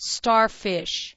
Starfish.